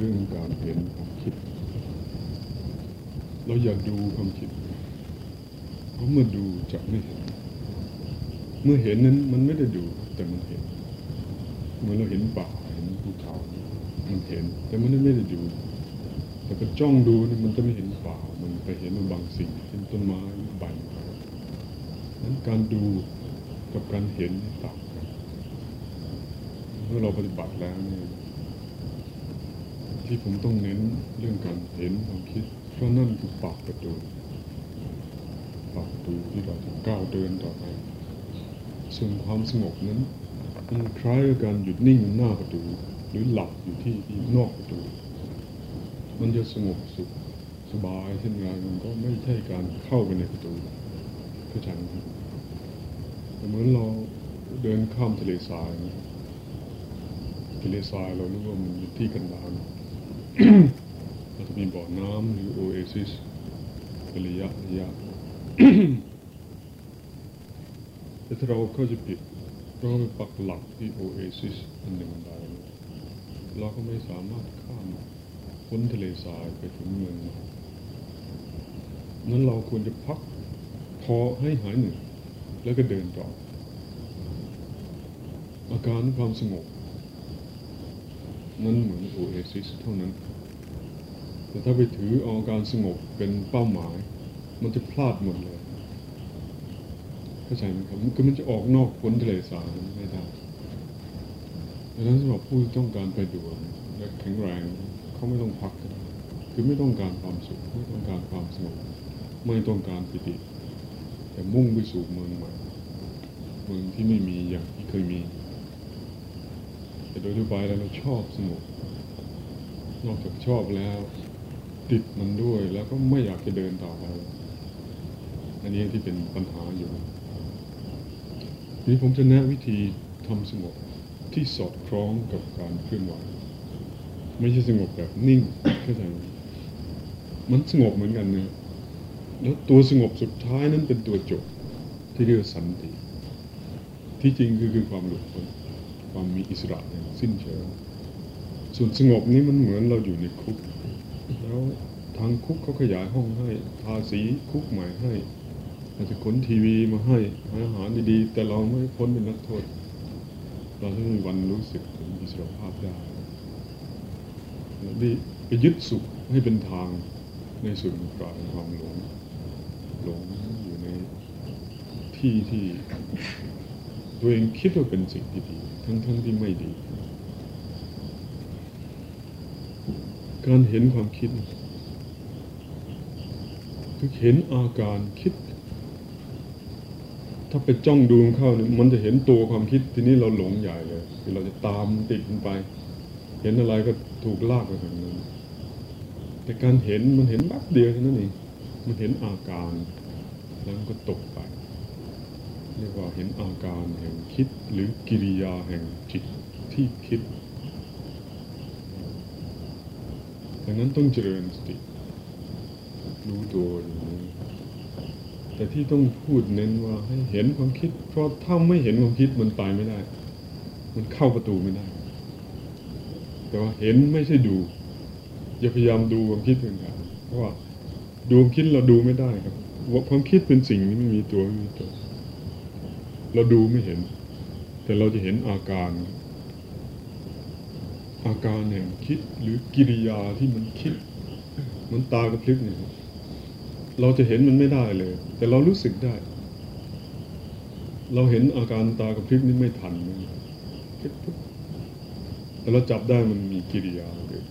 เรื่องการเห็นความคิด เราอย่าดูความคิด เพราะเมื่อดูจะไม่เห็น เมื่อเห็นนั้นมันไม่ได้ดูแต่มันเห็นเหมือนเราเห็นป่าเห็นภูเขา มันเห็น แต่มันไม่ได้ดู แต่ก็จ้องดูนี่มันจะไม่เห็นป่า มันไปเห็นบางสิ่งเช่นต้นไม้ใบไม้นั้นการดูกับการเห็นต่างกันเมื่อเราปฏิบัติแล้วเนี่ย ที่ผมต้องเน้นเรื่องการเห็นความคิด เพราะนั่นคือปากประตูปากประตูที่เราจะก้าวเดินต่อไป ส่วนความสงบนั้นมันคล้ายกับการหยุดนิ่งหน้าประตู หรือหลับอยู่ที่ที่นอกประตู มันจะสงบสุขสบายเช่นไรมันก็ไม่ใช่การเข้าไปในประตูเข้าใจไหมเหมือนเราเดินข้ามทะเลทรายนะครับทะเลทรายเรานึกว่ามันอยู่ที่กันดาร เราจะมีบ่อน้ำหรือโอเอซิสเป็นระยะระยะแต่ถ้าเราเข้าใจผิดเราไปปักหลักที่โอเอซิสอันหนึ่งใดเราก็ไม่สามารถข้ามพ้นทะเลทรายไปถึงเมืองนั้นเราควรจะพักพอให้หายเหนื่อยแล้วก็เดินต่ออาการความสงบ นั้นเหมือนโอเอซิสเท่านั้น แต่ถ้าไปถือเอาการสงบเป็นเป้าหมาย มันจะพลาดหมดเลยเข้าใจไหมครับคือมันจะออกนอกพ้นทะเลสาบไม่ได้ดังนั้นสำหรับผู้ที่ต้องการไปด่วนและแข็งแรงเขาไม่ต้องพักก็ได้คือไม่ต้องการความสุขไม่ต้องการความสงบไม่ต้องการปิติ แต่มุ่งไปสู่เมืองใหม่เมืองที่ไม่มีอย่างที่เคยมี แต่โดยทั่วไปแล้วเราชอบสงบนอกจากชอบแล้ว ติดมันด้วยแล้วก็ไม่อยากจะเดินต่อไป อันนี้ที่เป็นปัญหาอยู่ทีนี้ผมจะแนะวิธีทำสงบที่สอดคล้องกับการเคลื่อนไหวไม่ใช่สงบแบบนิ่งเข้าใจไหมมันสงบเหมือนกันนะแล้วตัวสงบสุดท้ายนั้นเป็นตัวจบที่เรียกว่าสันติ ที่จริงคือคือความหลุดพ้น ความมีอิสระอย่างสิ้นเชิง ส่วนสงบนี้มันเหมือนเราอยู่ในคุก แล้วทางคุกเขาขยายห้องให้ทาสีคุกใหม่ให้อาจจะขนทีวีมาให้อาหารดีๆ แต่เราไม่พ้นเป็นนักโทษ เราต้องมีวันรู้สึกถึงอิสรภาพได้แล้วนี่ไปยึดสุขให้เป็นทางในส่วนกลางความหลงหลงอยู่ในที่ที่ ตัวเองคิดว่าเป็นสิ่งที่ดี ทั้งๆที่ไม่ดี การเห็นความคิด คือเห็นอาการคิด ถ้าไปจ้องดูเข้าเนี่ยมันจะเห็นตัวความคิดทีนี้เราหลงใหญ่เลยคือเราจะตามติดมันไป เห็นอะไรก็ถูกลากไปทางนั้นแต่การเห็นมันเห็นแป๊บเดียวเท่านั้นเองมันเห็นอาการ แล้วมันก็ตกไป เรียกว่าเห็นอาการแห่งคิดหรือกิริยาแห่งจิตที่คิดดังนั้นต้องเจริญสติ รู้ตัวอย่างนี้แต่ที่ต้องพูดเน้นว่าให้เห็นความคิด เพราะถ้าไม่เห็นความคิดมันตายไม่ได้ มันเข้าประตูไม่ได้ แต่ว่าเห็นไม่ใช่ดู อย่าพยายามดูความคิดเป็นการเพราะว่าดูความคิดเราดูไม่ได้ครับความคิดเป็นสิ่งที่ไม่มีตัวไม่มีตัว เราดูไม่เห็น แต่เราจะเห็นอาการ อาการแห่งคิดหรือกิริยาที่มันคิด มันตากระพริบเนี่ยเราจะเห็นมันไม่ได้เลย แต่เรารู้สึกได้ เราเห็นอาการตากระพริบนี่ไม่ทันนแต่เราจับได้มันมีกิริยาเกิด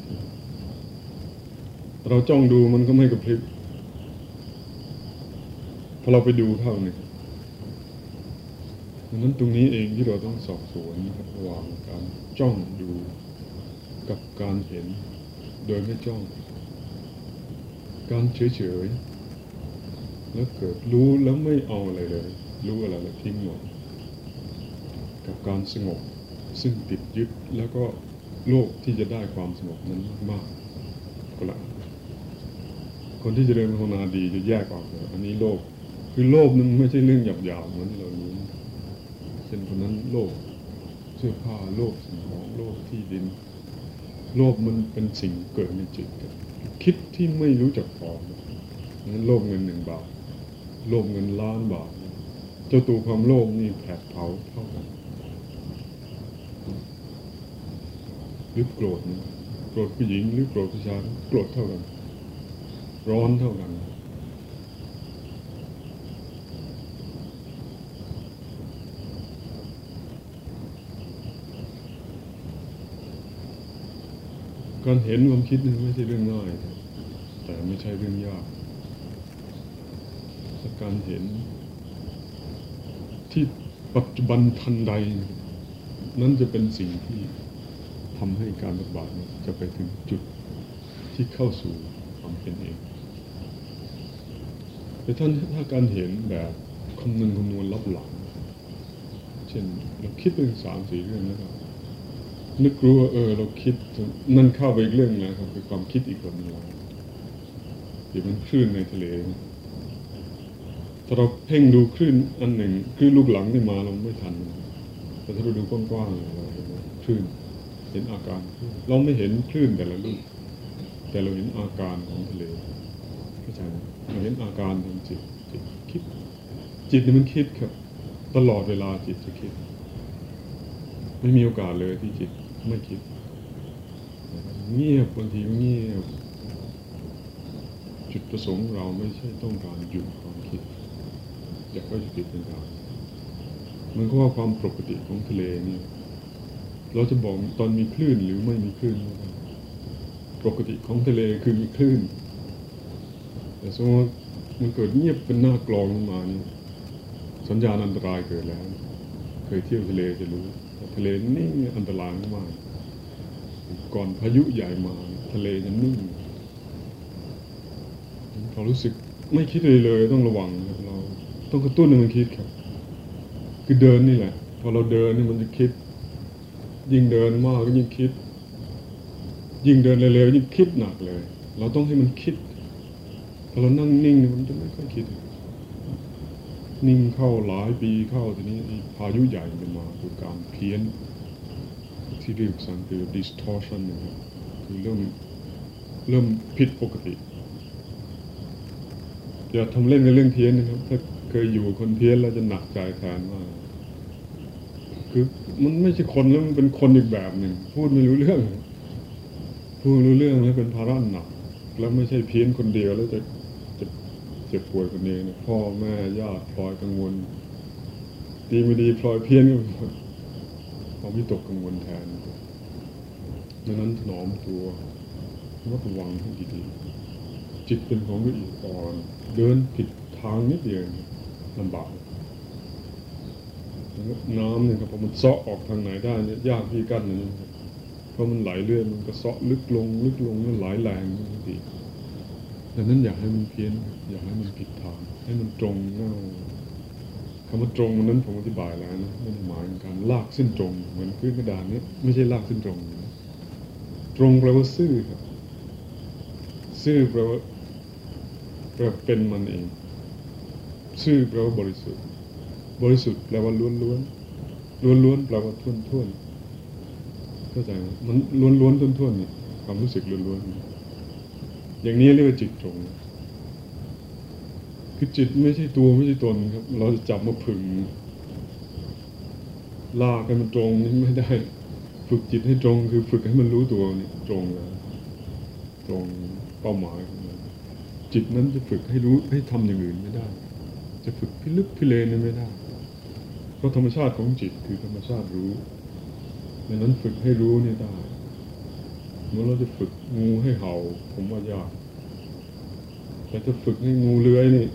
เราจ้องดูมันก็ไม่กระพริบพอเราไปดูเข้าเนี่ย ดังนั้นตรงนี้เองที่เราต้องสอบสวนระหว่างการจ้องดูกับการเห็นโดยไม่จ้อง การเฉยๆแล้วเกิดรู้แล้วไม่เอาอะไรเลย รู้อะไรแล้วทิ้งหมดกับการสงบซึ่งติดยึดแล้วก็โลภที่จะได้ความสงบนั้นมากก็ละคนที่จะเริญภาวนาดีจะแยกออกเลยอันนี้โลภคือโลภนั้นไม่ใช่เรื่องหยาบๆเหมือนที่เรารู้ เช่นคนนั้นโลภเสื้อผ้าโลภสิ่งของโลภที่ดิน โลภมันเป็นสิ่งเกิดในจิตคิดที่ไม่รู้จักพอนั้นโลภเงินหนึ่งบาท โลภเงินล้านบาท เจ้าตัวความโลภนี่แผดเผาเท่ากันหรือโกรธโกรธผู้หญิงหรือโกรธผู้ชายโกรธเท่ากัน ร้อนเท่ากัน การเห็นความคิดนี่ไม่ใช่เรื่องง่ายแต่ไม่ใช่เรื่องยากแต่การเห็น ที่ปัจจุบันทันใด นั้นจะเป็นสิ่งที่ทำให้การปฏิบัติจะไปถึงจุดที่เข้าสู่ความเป็นเองแต่ท่านถ้าการเห็นแบบคำนึงคำนวณรับหลัง เช่นเราคิดเรื่องสามสี่เรื่องนะครับ นึกรู้ว่าเออ เราคิดนั่นเข้าไปอีกเรื่องนะครับคือความคิดอีกคนหนึ่งที่มันคลื่นในทะเลถ้าเราเพ่งดูคลื่นอันหนึ่งคลื่นลูกหลังที่มาเราไม่ทันแต่ถ้าเราดูกว้างๆเราเห็นคลื่นเห็นอาการ เราไม่เห็นคลื่นแต่ละลูก แต่เราเห็นอาการของทะเลเข้าใจไหมเราเห็นอาการของจิตจิตคิด จิตนี่มันคิดครับ ตลอดเวลาจิตจะคิด ไม่มีโอกาสเลยที่จิต ไม่คิดเงียบบางทีเงียบ จุดประสงค์เราไม่ใช่ต้องการหยุดความคิดอยากให้จิตเป็นกางมันก็ว่าความปกติของทะเลนี่เราจะบอกตอนมีคลื่นหรือไม่มีคลื่นปกติของทะเลคือมีคลื่น แต่สมมติมันเกิดเงียบเป็นหน้ากลองลงมานี่สัญญาณอันตรายเกิดแล้ว เคยเที่ยวทะเลจะรู้ ทะเลนิ่งอันตรายมากก่อนพายุใหญ่มา ทะเลจะนิ่งเรารู้สึกไม่คิดเลยเลยต้องระวังเราต้องกระตุ้นให้มันคิดครับ คือเดินนี่แหละ พอเราเดินนี่มันจะคิด ยิ่งเดินมากก็ยิ่งคิด ยิ่งเดินเร็วๆยิ่งคิดหนักเลย เราต้องให้มันคิดพอเรานั่งนิ่งมันจะไม่ค่อยคิด นิ่งเข้าหลายปีเข้าทีนี้พายุใหญ่มันมาคือการเพี้ยน ที่เรียกสังคือ distortion นะครับคือเริ่มเริ่มผิดปกติ อย่าทำเล่นกับเรื่องเพี้ยนนะครับ ถ้าเคยอยู่คนเพี้ยนแล้วจะหนักใจแทนมากคือมันไม่ใช่คนแล้วมันเป็นคนอีกแบบหนึ่งพูดไม่รู้เรื่องพูดรู้เรื่องแล้วเป็นภาระหนัก แล้วไม่ใช่เพี้ยนคนเดียวแล้วจะ เจ็บป่วยคนเองนะพ่อแม่ญาติพลอยกังวล ดีไม่ดีพลอยเพี้ยนกันหมดความวิตกกังวลแทนดังนั้นถนอมตัวระวังให้ดีๆจิตเป็นของละเอียดอ่อน เดินผิดทางนิดเดียวลำบากน้ำเนี่ยครับพอมันเซาะออกทางไหนได้เนี่ยยากที่กั้นนะเพราะมันไหลเรื่อยมันก็เซาะลึกลง ลึกลงมันไหลแรงบางที ดังนั้นอยากให้มันเพี้ยน อยากให้มันผิดทางให้มันตรงเง่าคำว่าตรงมันนั้นผมอธิบายแล้วนะไม่ได้หมายถึงการลากเส้นตรง เหมือนพื้นกระดานนี้ไม่ใช่ลากเส้นตรงตรงแปลว่าซื่อครับ ซื่อแปลว่าแปลเป็นมันเอง ซื่อแปลว่าบริสุทธิ์ บริสุทธิ์แปลว่าล้วนล้วนล้วนล้วนแปลว่าท่วนท่วนเข้าใจไหมมันล้วนล้วนท่วนท่วนนี่ความรู้สึกล้วนล้วน อย่างนี้เรียกว่าจิตตรงคือจิตไม่ใช่ตัวไม่ใช่ตนครับ เราจะจับมาผึ่งลากให้มันตรงนี่ไม่ได้ ฝึกจิตให้ตรง คือฝึกให้มันรู้ตัวนี่ตรงแล้วตรงเป้าหมายของมันจิตนั้นจะฝึกให้รู้ให้ทำอย่างอื่นไม่ได้ จะฝึกพิลึกพิเลนไม่ได้ เพราะธรรมชาติของจิตคือธรรมชาติรู้ดังนั้นฝึกให้รู้นี่ได้ เมื่อเราจะฝึกงูให้เห่า ผมว่ายากแต่จะฝึกให้งูเลื้อยนี่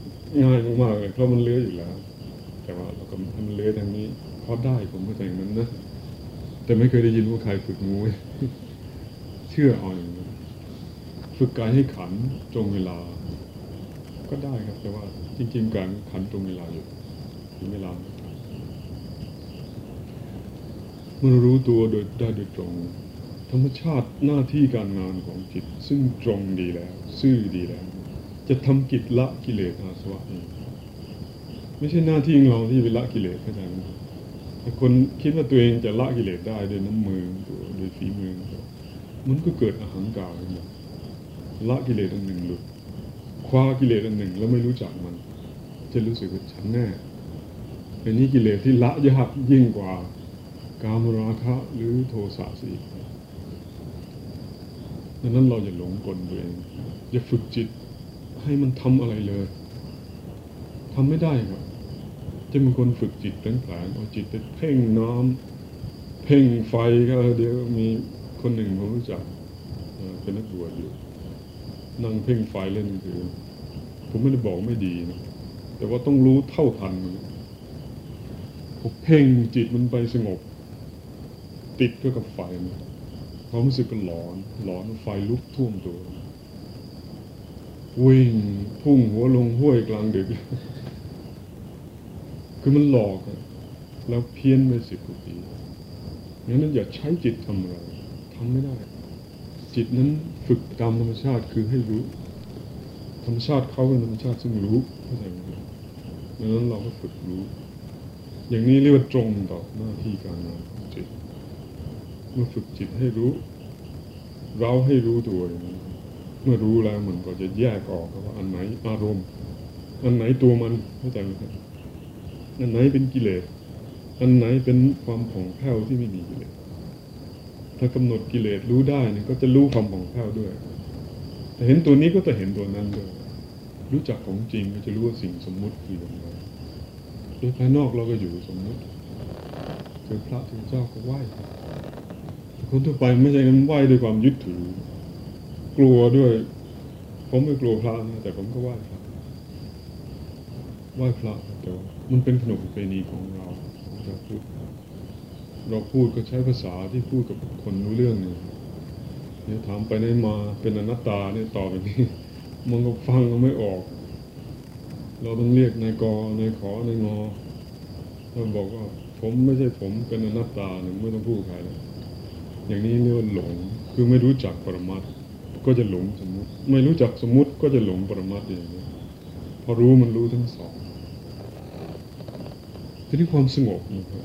ง่ายมากเลยเพราะมันเลื้อยอยู่แล้ว แต่ว่าเราก็มันเลื้อยทางนี้พอได้ผมก็แต่อย่างนั้นนะแต่ไม่เคยได้ยินว่าใครฝึกงูเชื่อเอาอย่างนั้ฝึกกายให้ขันตรงเวลา ก็ได้ครับ แต่ว่าจริง ๆ การขันตรงเวลาอยู่ถึงเวลาเมื่อรู้ตัวโดยได้โดยตรง ธรรมชาติหน้าที่การงานของจิต ซึ่งตรงดีแล้ว ซื่อดีแล้ว จะทำกิจละกิเลสอาสวะเองไม่ใช่หน้าที่ของเราที่ไปละกิเลสเข้าใจไหมถ้าคนคิดว่าตัวเองจะละกิเลสได้ด้วยน้ำมือตัวด้วยฝีมือมันก็เกิดอาหารกาขึ้นมาละกิเลสอันหนึ่งหลุดคว้ากิเลสอันหนึ่งแล้วไม่รู้จักมัน จะรู้สึกว่าฉันแน่อันนี้กิเลสที่ละยากยิ่งกว่า กามราคะหรือโทสะสิ ดังนั้นเราอย่าหลงกลตัวเอง อย่าฝึกจิตให้มันทำอะไรเลยทำไม่ได้ครับ จะเป็นคนฝึกจิตแผลงเอาจิตไปเพ่งน้ำเพ่งไฟก็เดี๋ยวมีคนหนึ่งผมรู้จักเป็นนักบวชอยู่นั่งเพ่งไฟเล่นคือ ผมไม่ได้บอกไม่ดีนะแต่ว่าต้องรู้เท่าทันมันผมเพ่งจิตมันไปสงบ ติดก็กับไฟมัน ความรู้สึกก็หลอนหลอนไฟลุกท่วมตัว วิ่งพุ่งหัวลงห้วยกลางดึก คือมันหลอกแล้วเพี้ยนไปสิบกว่าปีงั้นนั่นอย่าใช้จิตทำอะไรทำไม่ได้ จิตนั้นฝึกตามธรรมชาติคือให้รู้ ธรรมชาติเขาเป็นธรรมชาติซึ่งรู้เข้าใจไหมดังนั้นเราก็ฝึกรู้ อย่างนี้เรียกว่าตรงต่อหน้าที่การงาน ของจิตเมื่อฝึกจิตให้รู้ เราให้รู้ตัวอย่างนี้เมื่อรู้แล้วมันก็จะแยกออกว่าอันไหนอารมณ์ อันไหนตัวมันเข้าใจไหมครับอันไหนเป็นกิเลสอันไหนเป็นความผ่องแผ้วที่ไม่มีกิเลสถ้ากำหนดกิเลสรู้ได้เนี่ยก็จะรู้ความผ่องแผ้วด้วยแต่เห็นตัวนี้ก็จะเห็นตัวนั้นด้วยรู้จักของจริงก็จะรู้ว่าสิ่งสมมุติคืออย่างไรโดยภายนอกเราก็อยู่สมมุติเจอพระเจอเจ้าก็ไหว้ คนทั่วไปไม่ใช่กันไหว้ด้วยความยึดถือ กลัวด้วย ผมไม่กลัวพระนะแต่ผมก็ไหว้พระไหว้พระแต่มันเป็นขนบประเพณีของเราเราพูดเราพูดก็ใช้ภาษาที่พูดกับคนรู้เรื่องเนี่ยเนี่ยถามไปไหนมาเป็นอนัตตาเนี่ยต่อไปนี้มันก็ฟังก็ไม่ออก เราต้องเรียกนายกนายขอนายงอเราบอกว่าผมไม่ใช่ผมเป็นอนัตตาเนี่ยไม่ต้องพูดใครแล้ว อย่างนี้เรียกว่าหลง คือไม่รู้จักปรมัตก็จะหลงสมมติ ไม่รู้จักสมมติก็จะหลงปรมัตอย่างนี้พอรู้มันรู้ทั้งสองทีนี้ความสงบนะครับ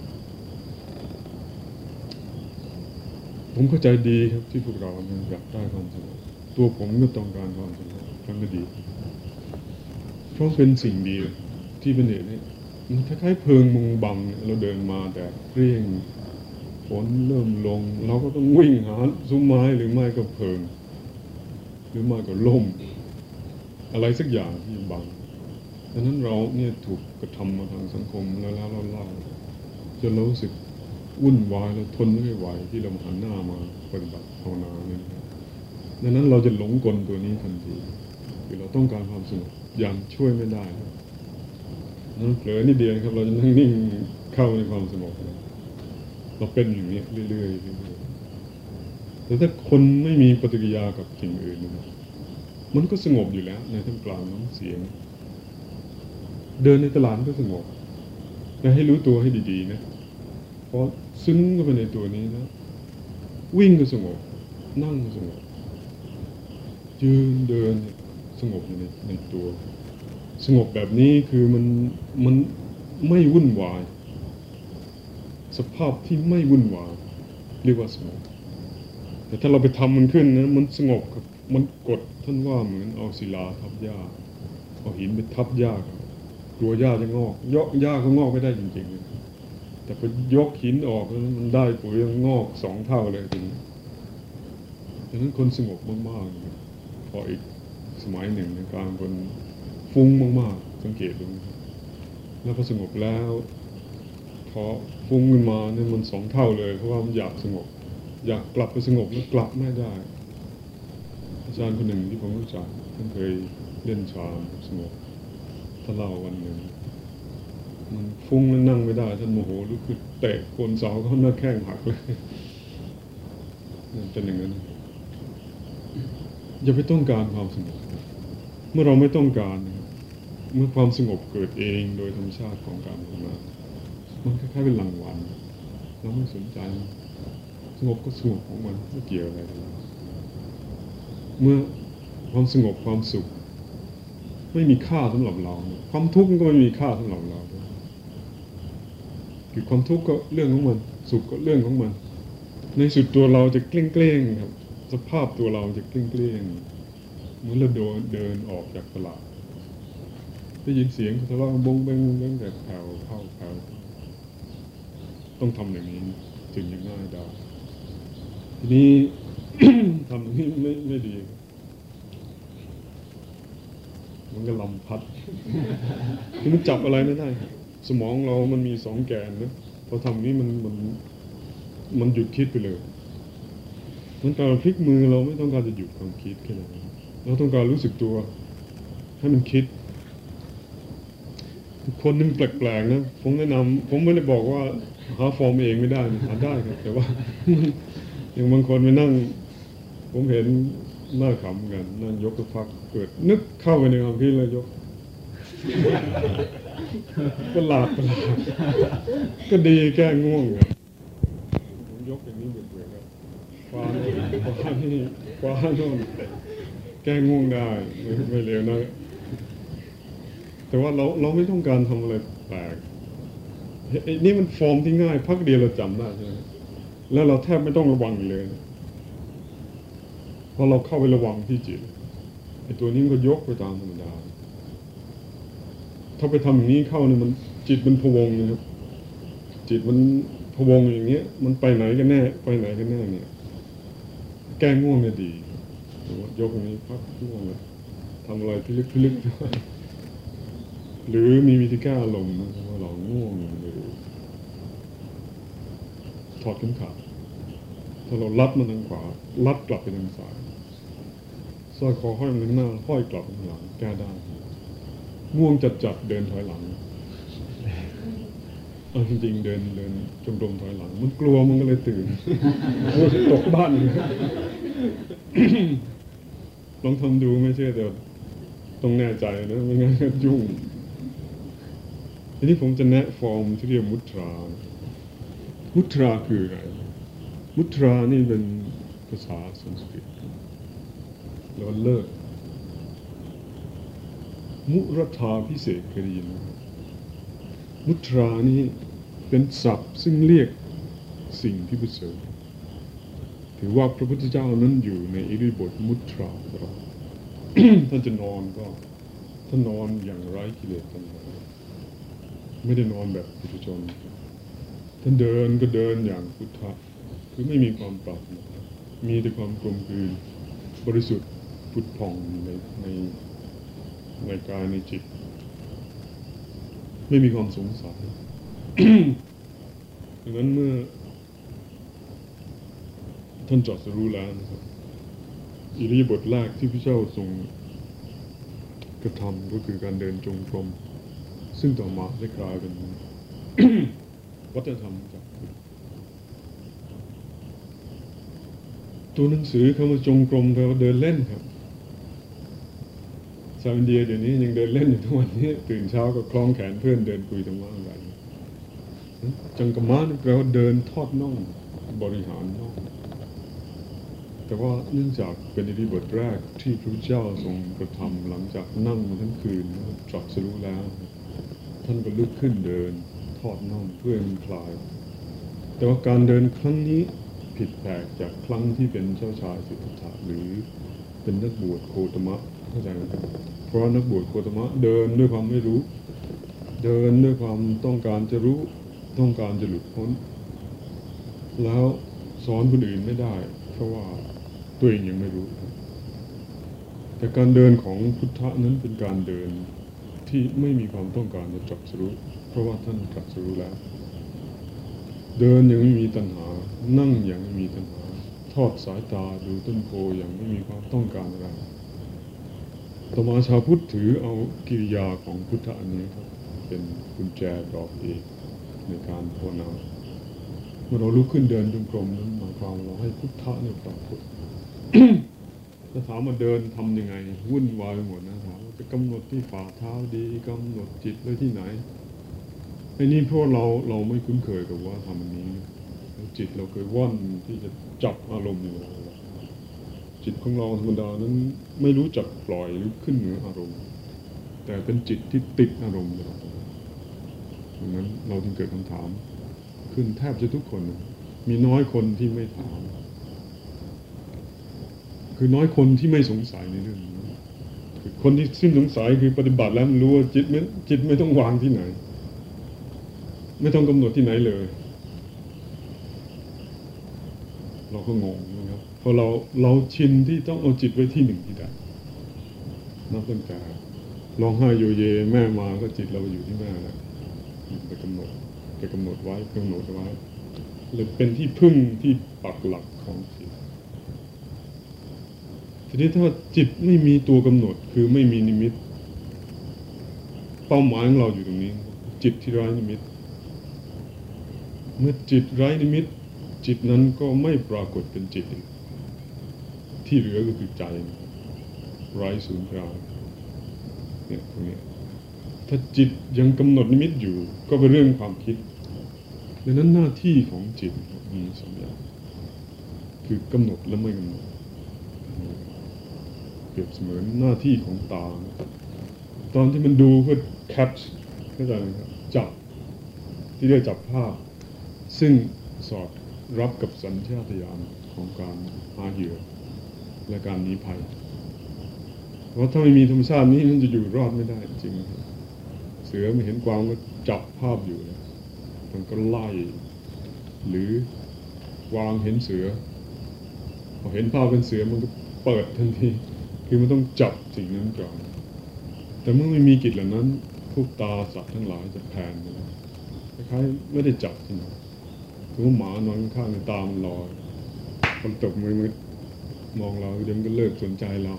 ผมเข้าใจดีครับที่พวกเราอยากได้ความสงบตัวผมก็ต้องการความสงบทั้งก็ดี เพราะเป็นสิ่งดีที่เป็นเหตุนี้มันคล้ายๆเพลิงมุงบังเราเดินมาแต่เรียง ฝนเริ่มลง เราก็ต้องวิ่งหาซุ้มไม้หรือไม้ก็เพลิง หรือไม้ก็ล่ม อะไรสักอย่างที่บังดังนั้นเราเนี่ยถูกกระทำมาทางสังคมแล้วแล้วเล่าจนเรารู้สึกวุ่นวายแล้วทนไม่ไหวที่เราหันหน้ามาปฏิบัติภาวนาเนี่ยดังนั้นเราจะหลงกลตัวนี้ทันทีคือเราต้องการความสงบอยังช่วยไม่ได้นั้นเผลอนิดเดียวครับ เราจะนั่งนิ่งเข้าในความสงบ เราเป็นอย่างนี้เรื่อยๆแต่ถ้าคนไม่มีปฏิกิริยากับสิ่งอื่นนะมันก็สงบอยู่แล้ว ในท่ามกลางน้ำเสียง เดินในตลาดก็สงบแต่ให้รู้ตัวให้ดีๆนะเพอซึ้งเข้าไปในตัวนี้นะวิ่งก็สงบ นั่งก็สงบยืนเดินสงบอยู่ในในตัว สงบแบบนี้คือมันมันไม่วุ่นวาย สภาพที่ไม่วุ่นวายเรียกว่าสงบแต่ถ้าเราไปทำมันขึ้นนะมันสงบครับมันกดท่านว่าเหมือนเอาศิลาทับหญ้าเอาหินไปทับหญ้าครับกลัวหญ้าจะงอกยกหญ้าก็งอกไม่ได้จริงๆ แต่พอยกหินออกมันได้ปุ๋ยงอกสองเท่าเลยจริงดังนั้นคนสงบมากๆพออีกสมัยหนึ่งในการคนฟุ้งมากๆ สังเกตดูแล้วพอสงบแล้ว อฟุ้งขึ้นมาเนี่ยมันสองเท่าเลย เพราะว่ามันอยากสงบ อยากกลับไปสงบแล้วกลับไม่ได้ อาจารย์คนหนึ่งที่ผมรู้จักท่านเคยเล่นฌานสงบท่านเล่าวันหนึ่งมันฟุ้งแล้วนั่งไม่ได้ท่านโมโหลุกขึ้นเตะคนเสาเขาหน้าแข้งหักเลยเป็นอย่างนั้นอย่าไปต้องการความสงบ เมื่อเราไม่ต้องการเมื่อความสงบเกิดเองโดยธรรมชาติของการทำงาน มันคล้ายๆเป็นหลังวันเราไม่สนใจสงบก็สงบของมันไม่เกี่ยวอะไรกันเมื่อความสงบความสุข ไม่มีค่าสำหรับเรา ความทุกข์ก็ไม่มีค่าสำหรับเราคือความทุกข์ก็เรื่องของมัน สุขก็เรื่องของมัน ในสุดตัวเราจะเกล้งๆครับ สภาพตัวเราจะเกล้งๆเหมือนเราเดินเดินออกจากตลาดได้ยินเสียงทะเลาะบงเบงเบงแต่แผ่วเข้าแผ่ว ต้องทำอย่างนี้ถึงจะง่ายได้ทีนี้ทำอย่างนี้ไม่ไม่ดี มันก็ลำพัดมันจับอะไรไม่ได้ สมองเรามันมีสองแกนนะพอทำนี้มันมันมันหยุดคิดไปเลยมันการพลิกมือเราไม่ต้องการจะหยุดความคิดแค่นั้นเราต้องการรู้สึกตัว ให้มันคิด คนหนึงแปลกๆนะผมแนะนำผมไม่ได้บอกว่าหาฟอร์มเองไม่ได้หาได้ครับ แต่ว่า อย่างบางคนไปนั่ง ผมเห็นหน้าขำเหมือนกันนั่งยกกระพักเกิด นึกเข้าไปในความคิดเลยยกประหลาดประหลาดก็ดีแก้ง่วงครับผมยกอย่างนี้เบื่อๆครับคว้าโน่นคว้านี่คว้าโน่นแก้ง่วงได้ไม่ไม่เลวนะ แต่ว่าเราเราไม่ต้องการทำอะไรแปลกนี่มันฟอร์มที่ง่ายพักเดียวเราจำได้ใช่ไหมแล้วเราแทบไม่ต้องระวังเลยเพราะเราเข้าไประวังที่จิตไอ้ตัวนี้มันก็ยกไปตามธรรมดา ถ้าไปทำอย่างนี้เข้าเนี่ยมันจิตมันพวงนะครับจิตมันพวงอย่างเงี้ย มันไปไหนกันแน่ ไปไหนกันแน่เนี่ย แก้ง่วงเนี่ยดีหรือว่ายกอย่างนี้พักง่วงเลยทำอะไรพิลึกพิลึก หรือมีวิธีแก้อารมณ์นะครับว่าเราง่วงหรือถอดเข็มขัดถ้าเราลัดมันทางขวาลัดกลับไปทางซ้ายสร้อยคอห้อยมันทางหน้าห้อยกลับทางหลังแก้ได้ง่วงจัดจัดๆเดินถอยหลังเอาจริงๆเดินเดินจมรมถอยหลัง มันกลัวมันก็เลยตื่นตกบ้านลองทำดูไม่เชื่อแต่ต้องแน่ใจนะไม่งั้นยุ่ง ทีนี้ผมจะแนะฟอร์มที่เรียกมุตรา มุตราคืออะไร มุตรานี่เป็นภาษาสันสกฤตแล้วเลิก มุรธาพิเศษเคยได้ยินมุตรานี่เป็นศัพท์ซึ่งเรียกสิ่งที่ประเสริฐถือว่าพระพุทธเจ้านั้นอยู่ในอิริบทมุตราตลอดท่านจะนอนก็ท่านนอนอย่างไร้กิเลสตัณหา ไม่ได้นอนแบบปุถุชน ท่านเดินก็เดินอย่างพุทธะคือไม่มีความปรารถนามีแต่ความกลมกลืนบริสุทธิ์ผุดผ่องในในในกายในจิต ไม่มีความสงสัยดังนั้นเมื่อ ท่านจอดสรู้แล้วนะครับอิริยาบทแรกที่พระเจ้าทรงกระทำก็คือการเดินจงกรม ซึ่งต่อมาได้กลายเป็นวัฒนธรรมจากตัวหนังสือคำว่าจงกรมแปลว่าเดินเล่นครับชาวอินเดียเดี๋ยวนี้ยังเดินเล่นอยู่ทุกวันนี้ตื่นเช้าก็คล้องแขนเพื่อนเดินคุยธรรมะกันจังกรมะนี่แปลว่าเดินทอดน่องบริหารน่องแต่ว่าเนื่องจากเป็นอิริบทแรกที่พระเจ้าทรงกระทำหลังจากนั่งมาทั้งคืนตรัสรู้แล้ว ท่านก็ลุกขึ้นเดิน ทอดน่องเพื่อมันคลาย แต่ว่าการเดินครั้งนี้ผิดแปลกจากครั้งที่เป็นเจ้าชายสิทธัตถะหรือเป็นนักบวชโคตมะเข้าใจไหมเพราะนักบวชโคตมะเดินด้วยความไม่รู้ เดินด้วยความต้องการจะรู้ต้องการจะหลุดพ้น แล้วสอนคนอื่นไม่ได้ เพราะว่าตัวเองยังไม่รู้ แต่การเดินของพุทธะนั้นเป็นการเดิน ที่ไม่มีความต้องการจะตรัสรู้เพราะว่าท่านตรัสรู้แล้ว เดินอย่างไม่มีตัณหา นั่งอย่างไม่มีตัณหา ทอดสายตาดูต้นโพอย่างไม่มีความต้องการอะไรต่อมาชาวพุทธถือเอากิริยาของพุทธะอันนี้ครับเป็นกุญแจดอกเอกในการภาวนาเมื่อเราลุกขึ้นเดินจงกรมนั้นหมายความเราให้พุทธะเนี่ยปรากฏถ้าถามมาเดินทำยังไงวุ่นวายหมดนะ กำหนดที่ฝ่าเท้าดีกำหนดจิตไว้ที่ไหนไอ้นี่เพราะเราเราไม่คุ้นเคยกับว่าทำอันนี้จิตเราเคยว่อนที่จะจับอารมณ์อยู่แล้วจิตของเราธรรมดานั้นไม่รู้จักปล่อยหรือขึ้นเหนืออารมณ์ แต่เป็นจิตที่ติดอารมณ์อยู่ดังนั้นเราจึงเกิดคำถาม ขึ้นแทบจะทุกคน มีน้อยคนที่ไม่ถาม คือน้อยคนที่ไม่สงสัยในเรื่องนี้ คนที่สิ้นสงสัยคือปฏิบัติแล้วมันรู้ว่าจิตไม่จิตไม่ต้องวางที่ไหน ไม่ต้องกำหนดที่ไหนเลย เราก็งงนะครับเพราะเราเราชินที่ต้องเอาจิตไว้ที่หนึ่งที่ใดนับตั้งแต่ร้องไห้โยเย แม่มาก็จิตเราอยู่ที่แม่แล้วไปกำหนดไปกำหนดไว้กำหนดไว้เลยเป็นที่พึ่งที่ปักหลักของจิต ทีนี้ถ้าจิตไม่มีตัวกำหนดคือไม่มีนิมิต เป้าหมายของเราอยู่ตรงนี้ จิตที่ไร้นิมิต เมื่อจิตไร้นิมิต จิตนั้นก็ไม่ปรากฏเป็นจิต ที่เหลือก็คือใจไร้ศูนย์กลางเนี่ยตรงนี้ถ้าจิตยังกำหนดนิมิตอยู่ ก็เป็นเรื่องความคิดดังนั้นหน้าที่ของจิตมีสองอย่าง คือกำหนดและไม่กำหนด รียบเสมือนหน้าที่ของตา ตอนที่มันดูเพื่อ catch เข้าใจไหมครับจับที่เรียกจับภาพ ซึ่งสอดรับกับสัญชาตญาณของการหาเหยื่อและการหนีภัย เพราะถ้าไม่มีธรรมชาตินี้มันจะอยู่รอดไม่ได้จริงเสือไม่เห็นกวางก็จับภาพอยู่นะมันก็ไล่ หรือวางเห็นเสือพอเห็นภาพเป็นเสือมันก็เปิดทันที คือมันต้องจับสิ่งนั้นก่อน แต่เมื่อไม่มีกิจเหล่านั้น พวกตาสัตว์ทั้งหลายจะแพนไปแล้วคล้ายๆไม่ได้จับที่ไหนถือว่าหมานอนข้างตามลอยคนตกมือมือมองเราเดี๋ยวมันก็เลิกสนใจเรา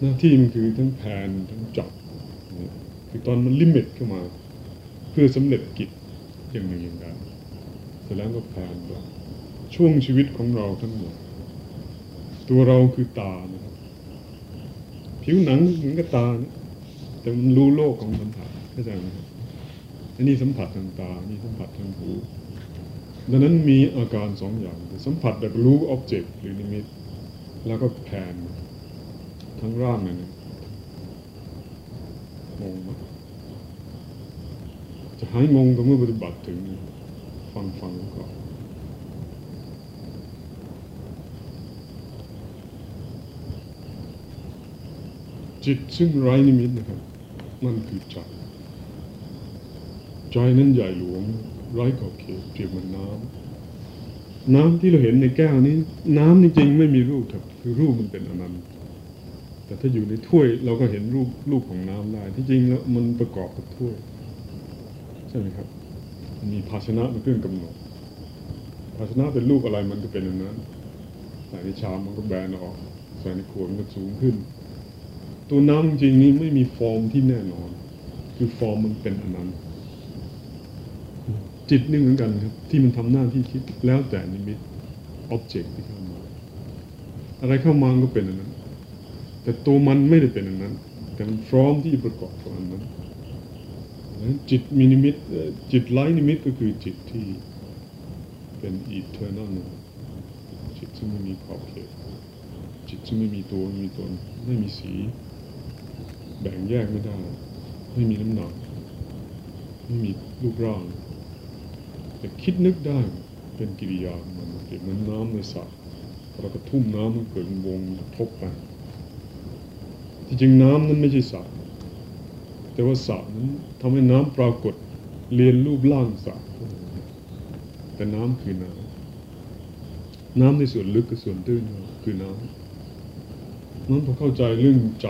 หน้าที่มันคือทั้งแพนทั้งจับคือตอนมันลิมิตเข้ามา เพื่อสำเร็จกิจอย่างหนึ่งอย่างใดเสร็จแล้วก็แพนไปช่วงชีวิตของเราทั้งหมด ตัวเราคือตานะครับ ผิวหนังเหมือนกับตา แต่มันรู้โลกของสัมผัสเข้าใจไหมครับอันนี้สัมผัสทางตานี่สัมผัสทางหูดังนั้นมีอาการสองอย่างสัมผัสแบบรู้อ็อบเจกต์หรือนิมิต แล้วก็แผนทั้งร่างนั่นงงจะหายงงก็เมื่อปฏิบัติถึงฟังฟังก่อน จิตซึ่งไร้นิมิตนะครับนั่นคือใจใจนั้นใหญ่หลวงไร้ขอบเขตเปรียบเหมือนน้ำน้ำที่เราเห็นในแก้วนี้ น้ำจริงๆไม่มีรูปครับ คือรูปมันเป็นอนันต์แต่ถ้าอยู่ในถ้วยเราก็เห็นรูปรูปของน้ำได้ ที่จริงแล้วมันประกอบกับถ้วย ใช่ไหมครับ มีภาชนะเป็นเครื่องกำหนดภาชนะเป็นรูปอะไรมันก็เป็นอย่างนั้นใส่ในชามมันก็แบนออกใส่ในขวดมันก็สูงขึ้น ตัวน้ำจริงๆนี้ไม่มีฟอร์มที่แน่นอน คือฟอร์มมันเป็นอนันต์นั้นจิตนี่เหมือนกันครับ ที่มันทำหน้าที่คิดแล้วแต่นิมิต object ที่เข้ามา อะไรเข้ามาก็เป็นอันนั้น แต่ตัวมันไม่ได้เป็นอันนั้น แต่มันพร้อมที่ประกอบกับอันนั้นจิตมีนิมิตจิตไร้นิมิตก็คือจิตที่เป็น eternal จิตที่ไม่มีขอบเขตจิตที่ไม่มีตัวไม่มีตนไม่มีสี แบ่งแยกไม่ได้ ไม่มีน้ำหนัก ไม่มีรูปร่าง แต่คิดนึกได้เป็นกิริยามันเก็บน้ำน้ำในสระเราก็ทุ่มน้ำมันเกิดวงทบไปที่จริงน้ำนั้นไม่ใช่สระแต่ว่าสระนั้นทำให้น้ำปรากฏเรียนรูปร่างสระแต่น้ำคือน้ำน้ำในส่วนลึกกับส่วนตื้นคือน้ำนั้นพอเข้าใจเรื่องใจ